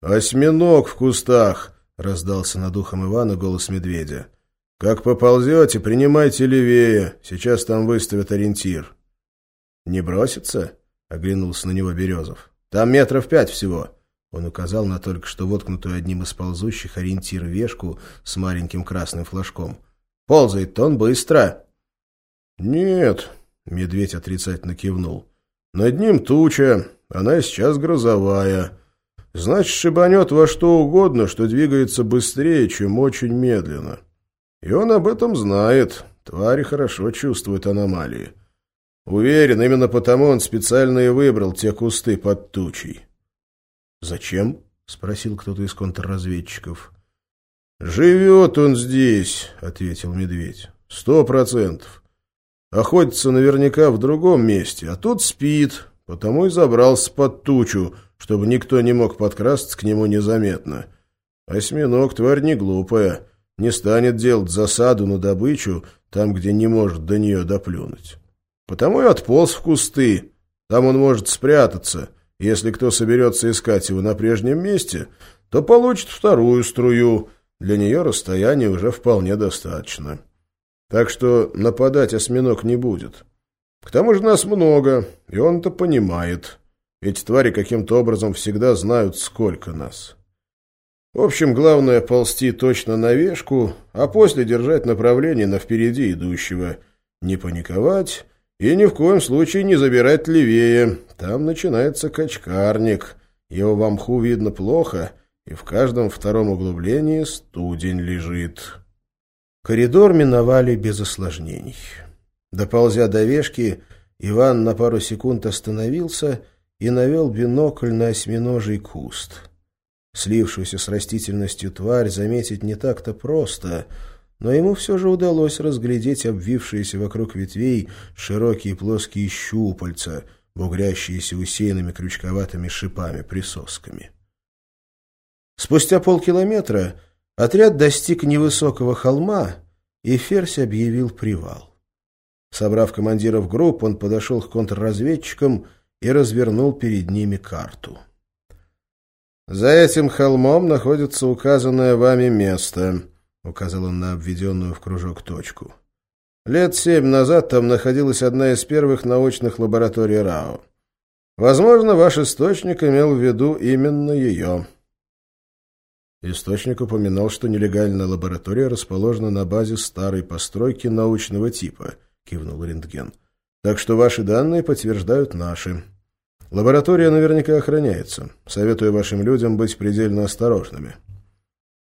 «Осьминог в кустах!» — раздался над ухом Ивана голос медведя. «Как поползете, принимайте левее. Сейчас там выставят ориентир». «Не бросится?» — оглянулся на него Березов. «Там метров пять всего». Он указал на только что воткнутую одним из ползущих ориентир вешку с маленьким красным флажком. «Ползает-то он быстро!» «Нет», — медведь отрицательно кивнул. «Над ним туча, она сейчас грозовая. Значит, шибанет во что угодно, что двигается быстрее, чем очень медленно. И он об этом знает. Твари хорошо чувствуют аномалии. Уверен, именно потому он специально и выбрал те кусты под тучей». «Зачем?» — спросил кто-то из контрразведчиков. «Живет он здесь», — ответил медведь. «Сто процентов. Охотится наверняка в другом месте, а тут спит, потому и забрался под тучу, чтобы никто не мог подкрасться к нему незаметно. Осьминог тварь не глупая, не станет делать засаду на добычу там, где не может до нее доплюнуть. Потому и отполз в кусты, там он может спрятаться. Если кто соберется искать его на прежнем месте, то получит вторую струю, для нее расстояние уже вполне достаточно. Так что нападать осьминог не будет. К тому же нас много, и он это понимает. Эти твари каким-то образом всегда знают, сколько нас. В общем, главное ползти точно на вешку, а после держать направление на впереди идущего. Не паниковать и ни в коем случае не забирать левее. Там начинается качкарник. Его в мху видно плохо, и в каждом втором углублении студень лежит». Коридор миновали без осложнений. Доползя до вешки, Иван на пару секунд остановился и навел бинокль на осьминожий куст. Слившуюся с растительностью тварь заметить не так-то просто, но ему все же удалось разглядеть обвившиеся вокруг ветвей широкие плоские щупальца, бугрящиеся усеянными крючковатыми шипами-присосками. Спустя полкилометра Отряд достиг невысокого холма, и Ферзь объявил привал. Собрав командиров групп, он подошел к контрразведчикам и развернул перед ними карту. «За этим холмом находится указанное вами место», — указал он на обведенную в кружок точку. «Лет семь назад там находилась одна из первых научных лабораторий РАО. Возможно, ваш источник имел в виду именно ее». Источник упоминал, что нелегальная лаборатория расположена на базе старой постройки научного типа, кивнул рентген. Так что ваши данные подтверждают наши. Лаборатория наверняка охраняется. Советую вашим людям быть предельно осторожными.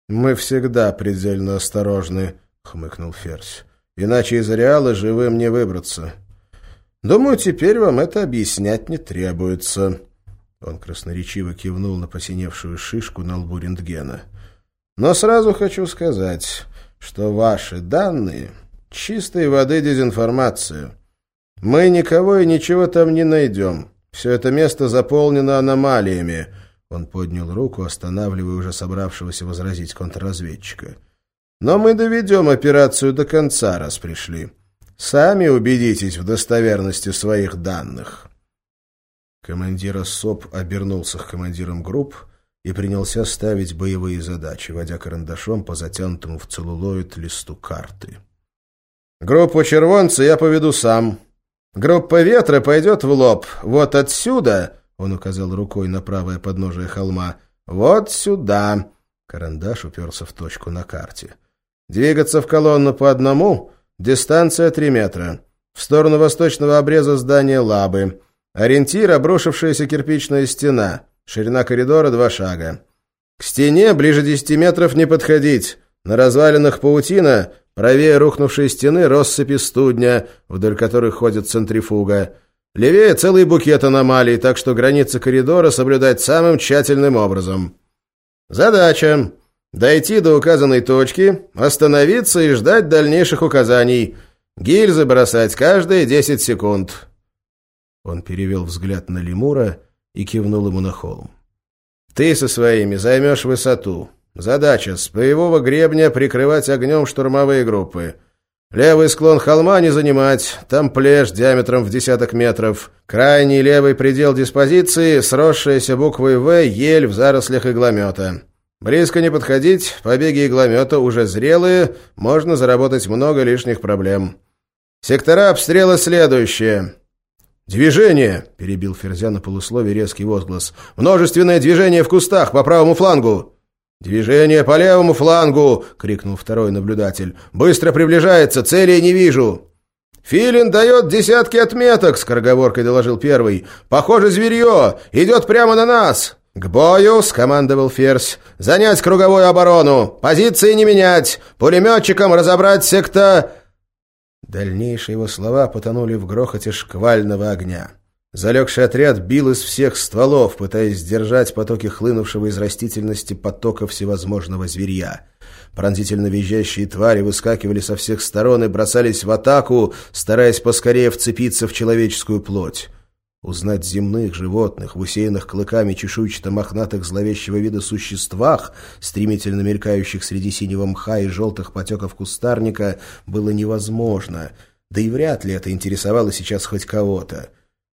Мы всегда предельно осторожны, хмыкнул Ферзь. Иначе из ареала живым не выбраться. Думаю, теперь вам это объяснять не требуется. Он красноречиво кивнул на посиневшую шишку на лбу рентгена. «Но сразу хочу сказать, что ваши данные — чистой воды дезинформация. Мы никого и ничего там не найдем. Все это место заполнено аномалиями». Он поднял руку, останавливая уже собравшегося возразить контрразведчика. «Но мы доведем операцию до конца, раз пришли. Сами убедитесь в достоверности своих данных». Командир СОП обернулся к командирам групп и принялся ставить боевые задачи, водя карандашом по затянутому в целлулоид листу карты. «Группу червонца я поведу сам. Группа ветра пойдет в лоб. Вот отсюда...» — он указал рукой на правое подножие холма. «Вот сюда...» — карандаш уперся в точку на карте. «Двигаться в колонну по одному. Дистанция три метра. В сторону восточного обреза здания Лабы». Ориентир — обрушившаяся кирпичная стена. Ширина коридора — два шага. К стене ближе десяти метров не подходить. На развалинах паутина, правее рухнувшей стены россыпи студня, вдоль которых ходит центрифуга. Левее целый букет аномалий, так что границы коридора соблюдать самым тщательным образом. Задача — дойти до указанной точки, остановиться и ждать дальнейших указаний. Гильзы бросать каждые десять секунд. Он перевел взгляд на лемура и кивнул ему на холм. «Ты со своими займешь высоту. Задача — с боевого гребня прикрывать огнем штурмовые группы. Левый склон холма не занимать, там плешь диаметром в десяток метров. Крайний левый предел диспозиции — сросшаяся буквой «В» ель в зарослях игломета. Близко не подходить, побеги игломета уже зрелые, можно заработать много лишних проблем. Сектора обстрела следующие. «Движение!» — перебил Ферзя на полусловие резкий возглас. «Множественное движение в кустах по правому флангу!» «Движение по левому флангу!» — крикнул второй наблюдатель. «Быстро приближается, цели не вижу!» «Филин дает десятки отметок!» — скороговоркой доложил первый. «Похоже, зверье! Идет прямо на нас!» «К бою!» — скомандовал Ферзь. «Занять круговую оборону! Позиции не менять! Пулеметчикам разобрать секта...» Дальнейшие его слова потонули в грохоте шквального огня. Залегший отряд бил из всех стволов, пытаясь сдержать потоки хлынувшего из растительности потока всевозможного зверья. Пронзительно визжащие твари выскакивали со всех сторон и бросались в атаку, стараясь поскорее вцепиться в человеческую плоть. Узнать земных животных в усеянных клыками чешуйчато-мохнатых зловещего вида существах, стремительно мелькающих среди синего мха и желтых потеков кустарника, было невозможно, да и вряд ли это интересовало сейчас хоть кого-то.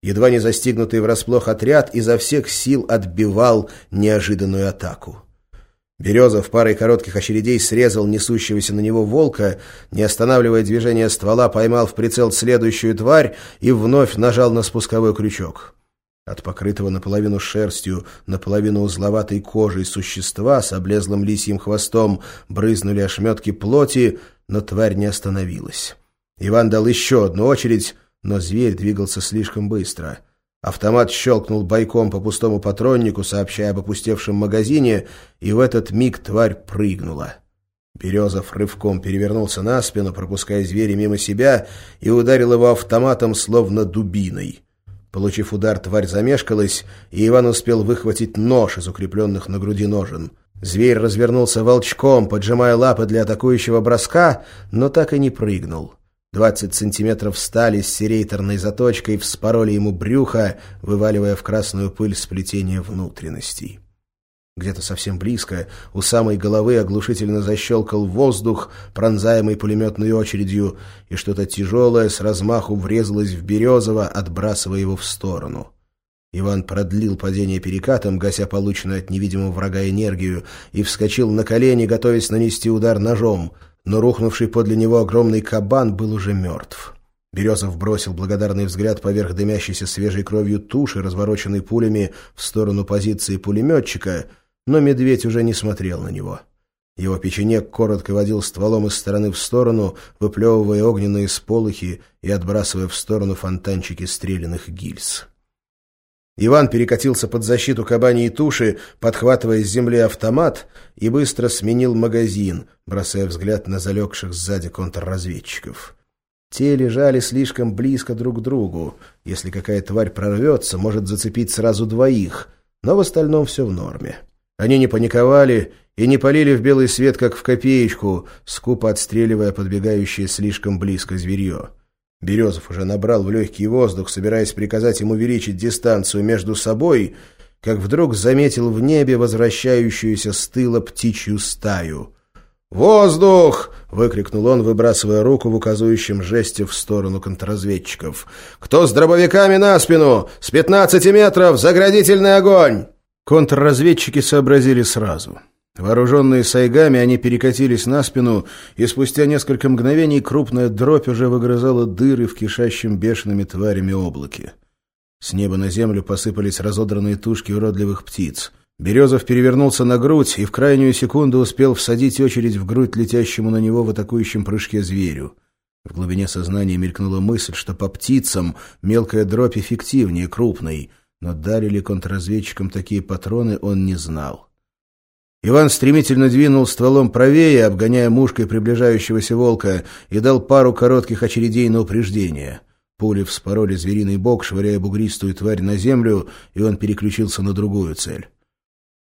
Едва не застигнутый врасплох отряд изо всех сил отбивал неожиданную атаку. Березов парой коротких очередей срезал несущегося на него волка, не останавливая движение ствола, поймал в прицел следующую тварь и вновь нажал на спусковой крючок. От покрытого наполовину шерстью, наполовину узловатой кожей существа с облезлым лисьим хвостом брызнули ошметки плоти, но тварь не остановилась. Иван дал еще одну очередь, но зверь двигался слишком быстро — Автомат щелкнул бойком по пустому патроннику, сообщая об опустевшем магазине, и в этот миг тварь прыгнула. Березов рывком перевернулся на спину, пропуская зверя мимо себя, и ударил его автоматом, словно дубиной. Получив удар, тварь замешкалась, и Иван успел выхватить нож из укрепленных на груди ножен. Зверь развернулся волчком, поджимая лапы для атакующего броска, но так и не прыгнул. Двадцать сантиметров стали с серейторной заточкой вспороли ему брюхо, вываливая в красную пыль сплетение внутренностей. Где-то совсем близко, у самой головы оглушительно защелкал воздух, пронзаемый пулеметной очередью, и что-то тяжелое с размаху врезалось в Березова, отбрасывая его в сторону. Иван продлил падение перекатом, гася полученную от невидимого врага энергию, и вскочил на колени, готовясь нанести удар ножом — но рухнувший подле него огромный кабан был уже мертв. Березов бросил благодарный взгляд поверх дымящейся свежей кровью туши, развороченной пулями в сторону позиции пулеметчика, но медведь уже не смотрел на него. Его печенек коротко водил стволом из стороны в сторону, выплевывая огненные сполохи и отбрасывая в сторону фонтанчики стрелянных гильз. Иван перекатился под защиту кабаньей туши, подхватывая с земли автомат, и быстро сменил магазин, бросая взгляд на залегших сзади контрразведчиков. Те лежали слишком близко друг к другу. Если какая тварь прорвется, может зацепить сразу двоих, но в остальном все в норме. Они не паниковали и не полили в белый свет, как в копеечку, скупо отстреливая подбегающее слишком близко зверье. Березов уже набрал в легкий воздух, собираясь приказать ему увеличить дистанцию между собой, как вдруг заметил в небе возвращающуюся с тыла птичью стаю. «Воздух!» — выкрикнул он, выбрасывая руку в указующем жесте в сторону контрразведчиков. «Кто с дробовиками на спину? С пятнадцати метров! Заградительный огонь!» Контрразведчики сообразили сразу. Вооруженные сайгами, они перекатились на спину, и спустя несколько мгновений крупная дробь уже выгрызала дыры в кишащем бешеными тварями облаке. С неба на землю посыпались разодранные тушки уродливых птиц. Березов перевернулся на грудь и в крайнюю секунду успел всадить очередь в грудь летящему на него в атакующем прыжке зверю. В глубине сознания мелькнула мысль, что по птицам мелкая дробь эффективнее крупной, но дали ли контрразведчикам такие патроны, он не знал. Иван стремительно двинул стволом правее, обгоняя мушкой приближающегося волка, и дал пару коротких очередей на упреждение. Пули вспороли звериный бок, швыряя бугристую тварь на землю, и он переключился на другую цель.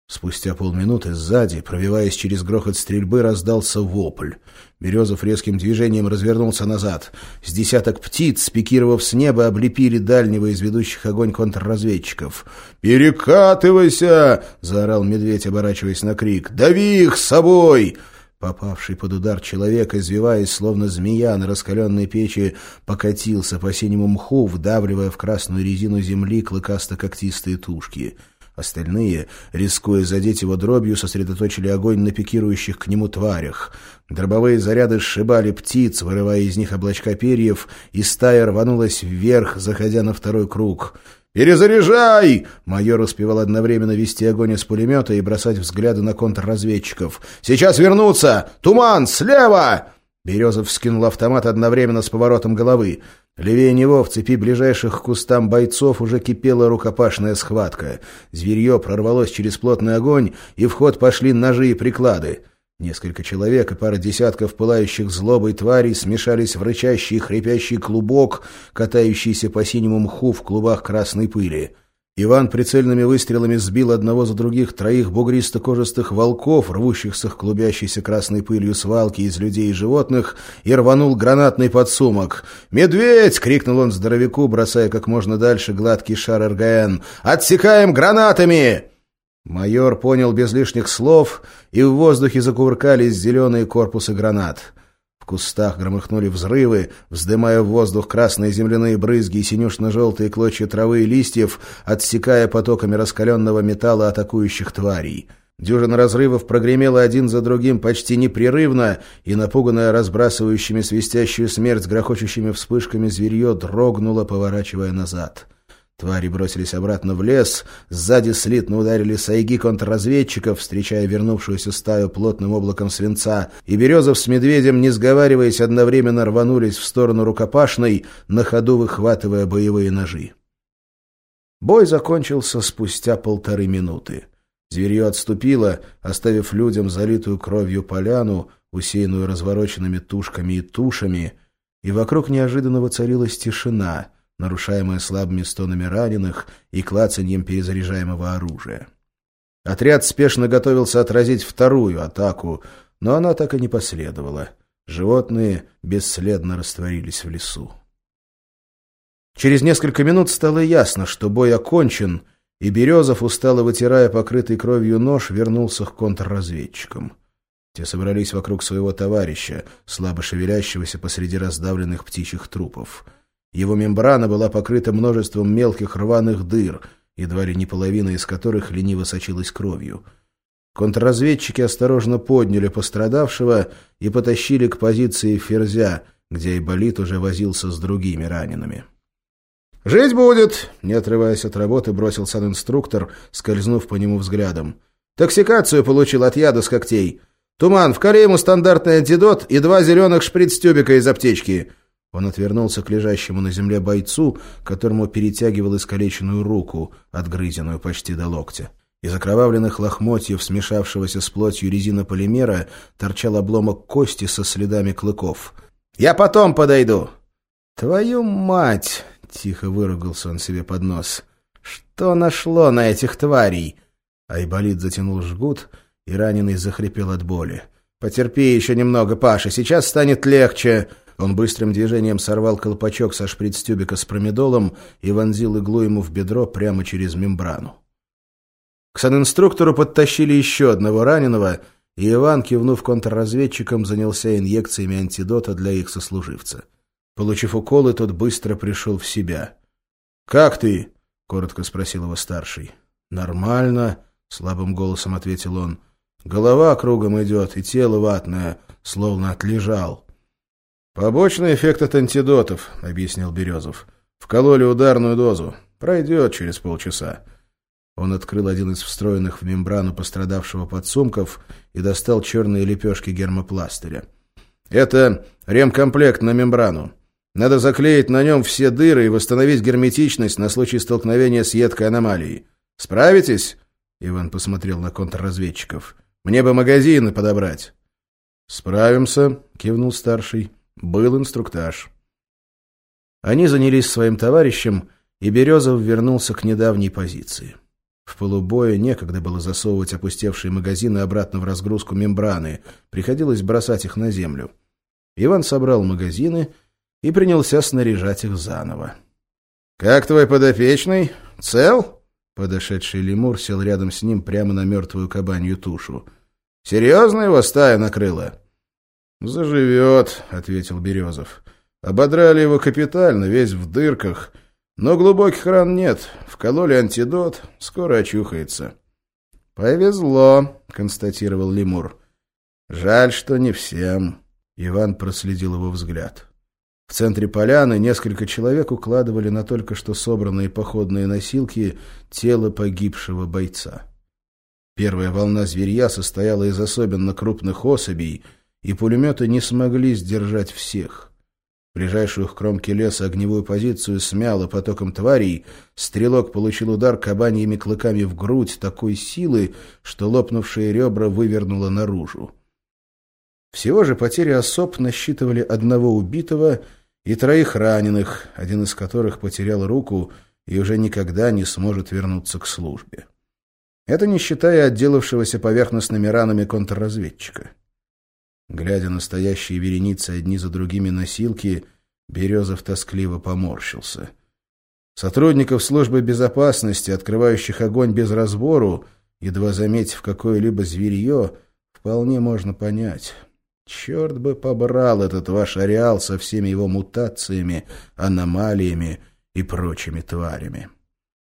Спустя полминуты сзади, пробиваясь через грохот стрельбы, раздался вопль. Березов резким движением развернулся назад. С десяток птиц, спикировав с неба, облепили дальнего из ведущих огонь контрразведчиков. «Перекатывайся!» — заорал медведь, оборачиваясь на крик. «Дави их с собой!» Попавший под удар человек, извиваясь, словно змея на раскаленной печи, покатился по синему мху, вдавливая в красную резину земли клыкасто-когтистые тушки. Остальные, рискуя задеть его дробью, сосредоточили огонь на пикирующих к нему тварях. Дробовые заряды сшибали птиц, вырывая из них облачка перьев, и стая рванулась вверх, заходя на второй круг — «Перезаряжай!» Майор успевал одновременно вести огонь из пулемета и бросать взгляды на контрразведчиков. «Сейчас вернуться! Туман! Слева!» Березов вскинул автомат одновременно с поворотом головы. Левее него, в цепи ближайших к кустам бойцов, уже кипела рукопашная схватка. Зверье прорвалось через плотный огонь, и в ход пошли ножи и приклады. Несколько человек и пара десятков пылающих злобой тварей смешались в рычащий хрипящий клубок, катающийся по синему мху в клубах красной пыли. Иван прицельными выстрелами сбил одного за других троих бугристо-кожистых волков, рвущихся к клубящейся красной пылью свалки из людей и животных, и рванул гранатный подсумок. «Медведь!» — крикнул он здоровяку, бросая как можно дальше гладкий шар РГН. «Отсекаем гранатами!» Майор понял без лишних слов, и в воздухе закувыркались зеленые корпусы гранат. Кустах громыхнули взрывы, вздымая в воздух красные земляные брызги и синюшно-желтые клочья травы и листьев, отсекая потоками раскаленного металла атакующих тварей. Дюжина разрывов прогремела один за другим почти непрерывно, и, напуганная разбрасывающими свистящую смерть грохочущими вспышками зверье, дрогнуло, поворачивая назад. Твари бросились обратно в лес, сзади слитно ударили сайги контрразведчиков, встречая вернувшуюся стаю плотным облаком свинца, и Березов с Медведем, не сговариваясь, одновременно рванулись в сторону рукопашной, на ходу выхватывая боевые ножи. Бой закончился спустя полторы минуты. Зверье отступило, оставив людям залитую кровью поляну, усеянную развороченными тушками и тушами, и вокруг неожиданно воцарилась тишина — нарушаемая слабыми стонами раненых и клацаньем перезаряжаемого оружия. Отряд спешно готовился отразить вторую атаку, но она так и не последовала. Животные бесследно растворились в лесу. Через несколько минут стало ясно, что бой окончен, и Березов, устало вытирая покрытый кровью нож, вернулся к контрразведчикам. Те собрались вокруг своего товарища, слабо шевелящегося посреди раздавленных птичьих трупов — его мембрана была покрыта множеством мелких рваных дыр, едва ли не половина из которых лениво сочилась кровью. Контрразведчики осторожно подняли пострадавшего и потащили к позиции Ферзя, где Айболит уже возился с другими ранеными. «Жить будет!» — не отрываясь от работы, бросил инструктор, скользнув по нему взглядом. «Токсикацию получил от яда с когтей. Туман, вкали ему стандартный антидот и два зеленых шприц-тюбика из аптечки. Он отвернулся к лежащему на земле бойцу, которому перетягивал искалеченную руку, отгрызенную почти до локтя. Из окровавленных лохмотьев, смешавшегося с плотью резина полимера, торчал обломок кости со следами клыков. «Я потом подойду!» «Твою мать!» — тихо выругался он себе под нос. «Что нашло на этих тварей?» Айболит затянул жгут, и раненый захрипел от боли. «Потерпи еще немного, Паша, сейчас станет легче!» Он быстрым движением сорвал колпачок со шприц-тюбика с промедолом и вонзил иглу ему в бедро прямо через мембрану. К санинструктору подтащили еще одного раненого, и Иван, кивнув контрразведчикам, занялся инъекциями антидота для их сослуживца. Получив уколы, тот быстро пришел в себя. «Как ты?» — коротко спросил его старший. «Нормально», — слабым голосом ответил он. «Голова кругом идет, и тело ватное, словно отлежал». «Побочный эффект от антидотов», — объяснил Березов. «Вкололи ударную дозу. Пройдет через полчаса». Он открыл один из встроенных в мембрану пострадавшего подсумков и достал черные лепешки гермопластыря. «Это ремкомплект на мембрану. Надо заклеить на нем все дыры и восстановить герметичность на случай столкновения с едкой аномалией. Справитесь?» Иван посмотрел на контрразведчиков. «Мне бы магазины подобрать». «Справимся», — кивнул старший. Был инструктаж. Они занялись своим товарищем, и Березов вернулся к недавней позиции. В полубое некогда было засовывать опустевшие магазины обратно в разгрузку мембраны, приходилось бросать их на землю. Иван собрал магазины и принялся снаряжать их заново. — Как твой подопечный? Цел? Подошедший лемур сел рядом с ним прямо на мертвую кабанью тушу. Серьезно его стая накрыла?» «Заживет», — ответил Березов. «Ободрали его капитально, весь в дырках. Но глубоких ран нет. Вкололи антидот, скоро очухается». «Повезло», — констатировал Лемур. «Жаль, что не всем». Иван проследил его взгляд. В центре поляны несколько человек укладывали на только что собранные походные носилки тело погибшего бойца. Первая волна зверья состояла из особенно крупных особей, и пулеметы не смогли сдержать всех. Ближайшую к кромке леса огневую позицию смяло потоком тварей, стрелок получил удар кабаньими клыками в грудь такой силы, что лопнувшие ребра вывернуло наружу. Всего же потери особ насчитывали одного убитого и троих раненых, один из которых потерял руку и уже никогда не сможет вернуться к службе. Это не считая отделавшегося поверхностными ранами контрразведчика. Глядя на стоящие вереницы одни за другими носилки, Березов тоскливо поморщился. Сотрудников службы безопасности, открывающих огонь без разбору, едва заметив какое-либо зверье, вполне можно понять. Черт бы побрал этот ваш ареал со всеми его мутациями, аномалиями и прочими тварями.